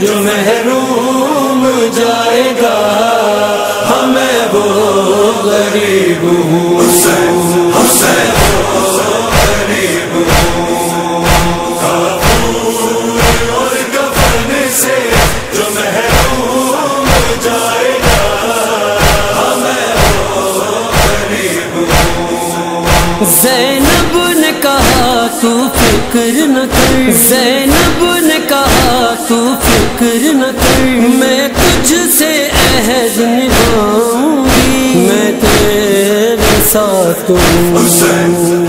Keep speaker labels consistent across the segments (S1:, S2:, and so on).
S1: جو
S2: محروم جائے گا ہمیں وہ غریب ہوں۔ زینب نے کہا، تو فکر نہ کر، میں تجھ سے عہد نبھاؤں گی۔ میں تیرے ساتھ ہوں۔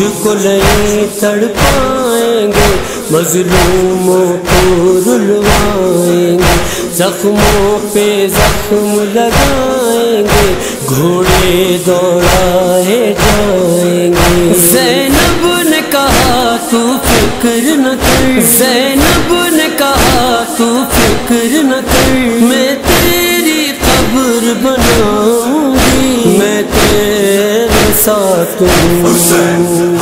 S2: مجھ کو نہیں تڑ پائیں گے مظلوموں کو رلوائیں گے زخموں پہ زخم لگائیں گے گھوڑے دوڑائے جائیں گے۔ زینب نے کہا تو فکر نہ کر۔ زینب نے کہا تو فکر نہ کر۔ ساتھ ہوں۔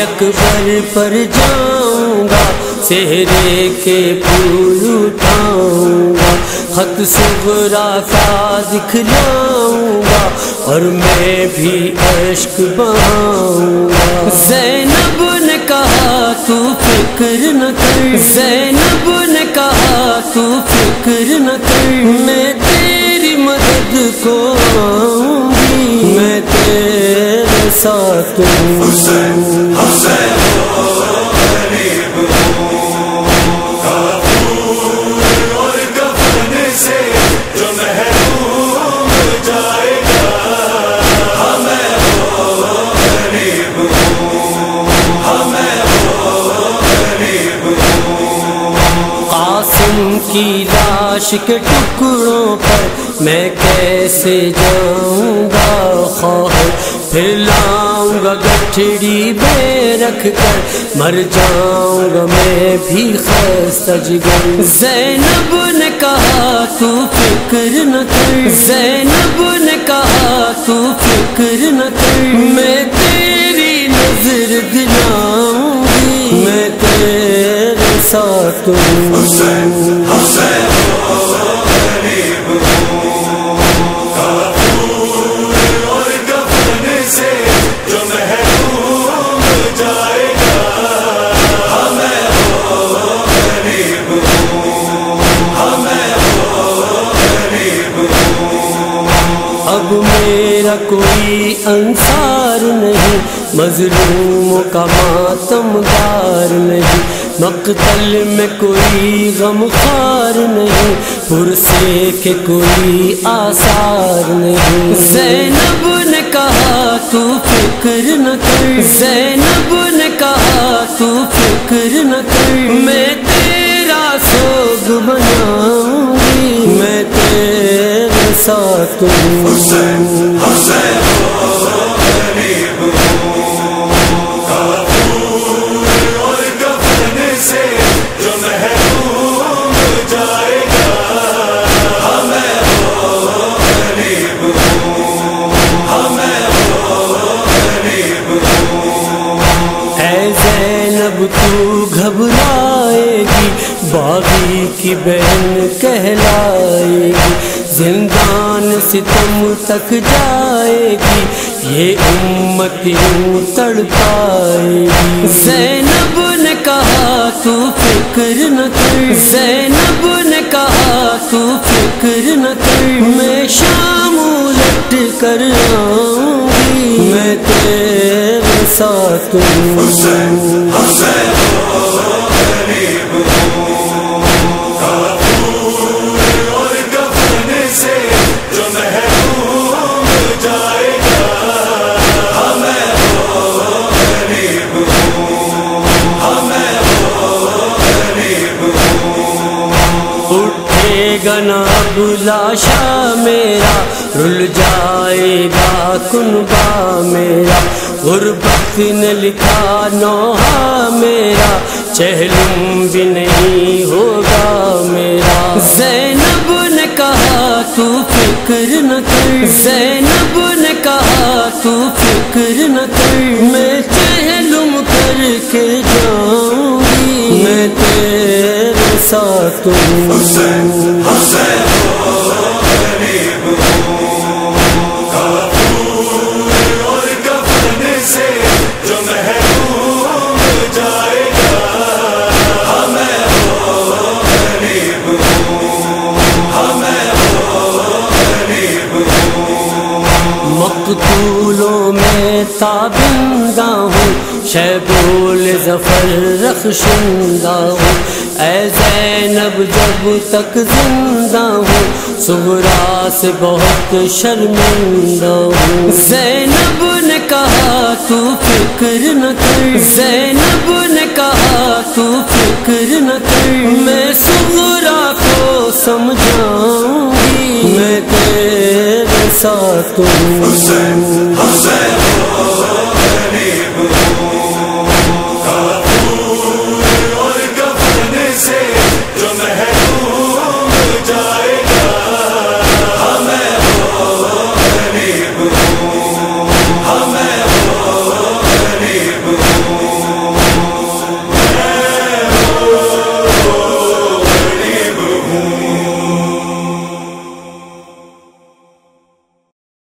S2: اکبر پر جاؤں گا چہرے کے پھول اٹھاؤں گا۔ خط صبرا کا دکھلاؤں گا اور میں بھی اشک بہاؤں گا۔ زینب نے کہا، تو فکر نہ کر۔ زینب نے کہا، تو فکر نہ کر۔ میں تیری مدد کو آؤں گی۔ میں تیرے ساتھ ہوں کی لاش کے ٹکڑوں پر میں کیسے جاؤں گا خواہ پھر لاؤں گا گٹھڑی بے رکھ کر مر جاؤں گا میں بھی خستہ جگر زینب نے کہا تو فکر نہ کر۔ زینب نے کہا تو فکر نہ کر۔ میں تیری نظر دلاؤں گی۔ میں تیرے ساتھ ہوں۔ میرا کوئی انصار نہیں، مظلوموں کا ماتم دار نہیں، مقتل میں کوئی غم خار نہیں، پرسے کے کوئی آثار نہیں۔ زینب نے کہا، تو فکر نہ کر۔ زینب نے کہا، تو فکر نہ کر۔ میں تیرا سوگ بناؤں گی، میں تیرے ساتھ ہوں۔ بہن کہلائے گی زندان ستم تک جائے گی، یہ امت یوں تڑ پائے گی۔ زینب نے کہا، تو فکر نہ کر۔ زینب نے کہا، تو فکر نہ کر۔ میں شام لٹ کر آؤں گی، میں تیرے ساتھ ہوں۔
S1: حسین حسین
S2: گنا بلاشا میرا، رل جائے گا کنبا میرا۔ غربت نے لکھا نوحا میرا، چہلم بھی نہیں ہوگا میرا۔ زینب نے کہا تو فکر نہ کر، زینب نے کہا تو ساتھ ظفر رخشندہ ہوں۔ اے زینب، جب تک زندہ ہوں سغرا سے بہت شرمندہ ہوں۔ زینب نے کہا، تو فکر نہ کر۔ زینب نے کہا، تو فکر نہ کر۔ میں سغرا کو سمجھاؤں گی۔ میں تیرے ساتھ ہوں۔
S1: حسین حسین